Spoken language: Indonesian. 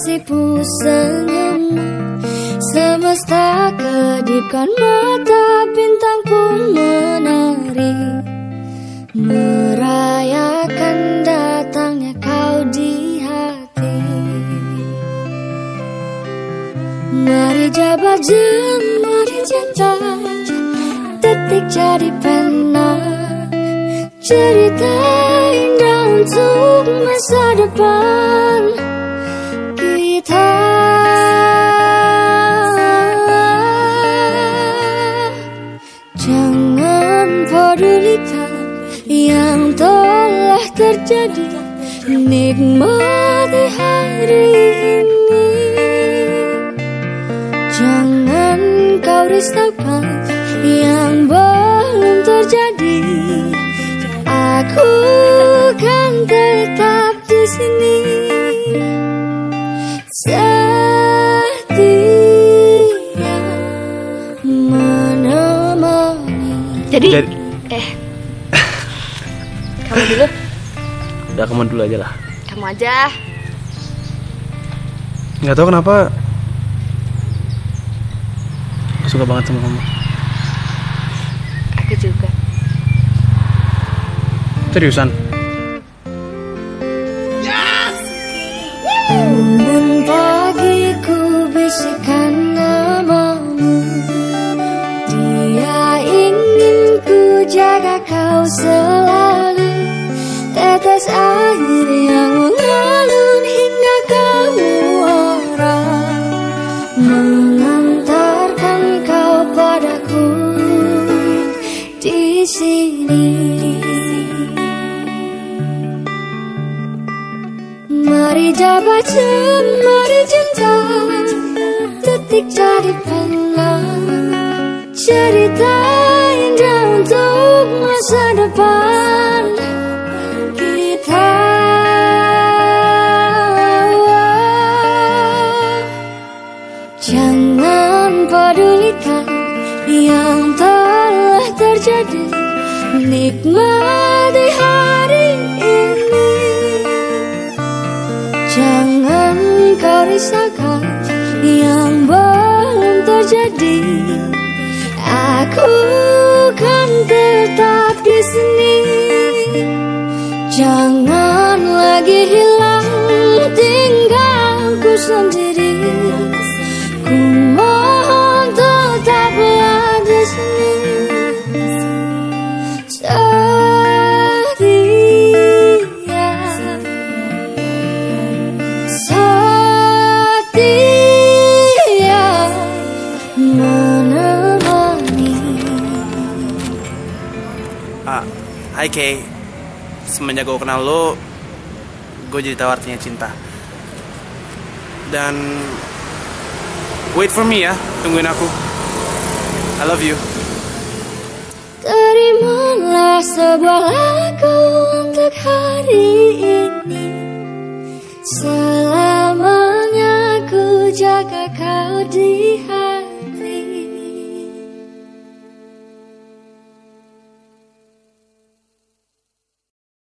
tersipu senyum Semesta kedipkan mata bintang pun menari. Merayakan datangnya kau di hati. Mari jabat mari cinta. Detik jadi pena. Cerita indah untuk masa depan yang telah terjadi Nikmati hari ini. Jangan kau risaukan yang belum terjadi. Aku kan tetap di sini. Setia menemani. Jadi, Jadi eh kamu dulu, udah kamu dulu aja lah. kamu aja. Nggak tahu kenapa aku suka banget sama kamu. Aku juga. Seriusan? Mengantarkan kau padaku. Di sini. Mari jabat mari cinta Detik jadi pena Cerita indah untuk masa depan Jangan pedulikan yang telah terjadi Nikmati hari ini Jangan kau risaukan yang belum terjadi. Aku kan tetap di sini. Jangan lagi hilang tinggalku sendiri. Hai Kay. Semenjak gue kenal lo, gue jadi tahu artinya cinta. Dan wait for me ya, tungguin aku. I love you. Terimalah sebuah lagu untuk hari ini Selamanya ku jaga kau di hati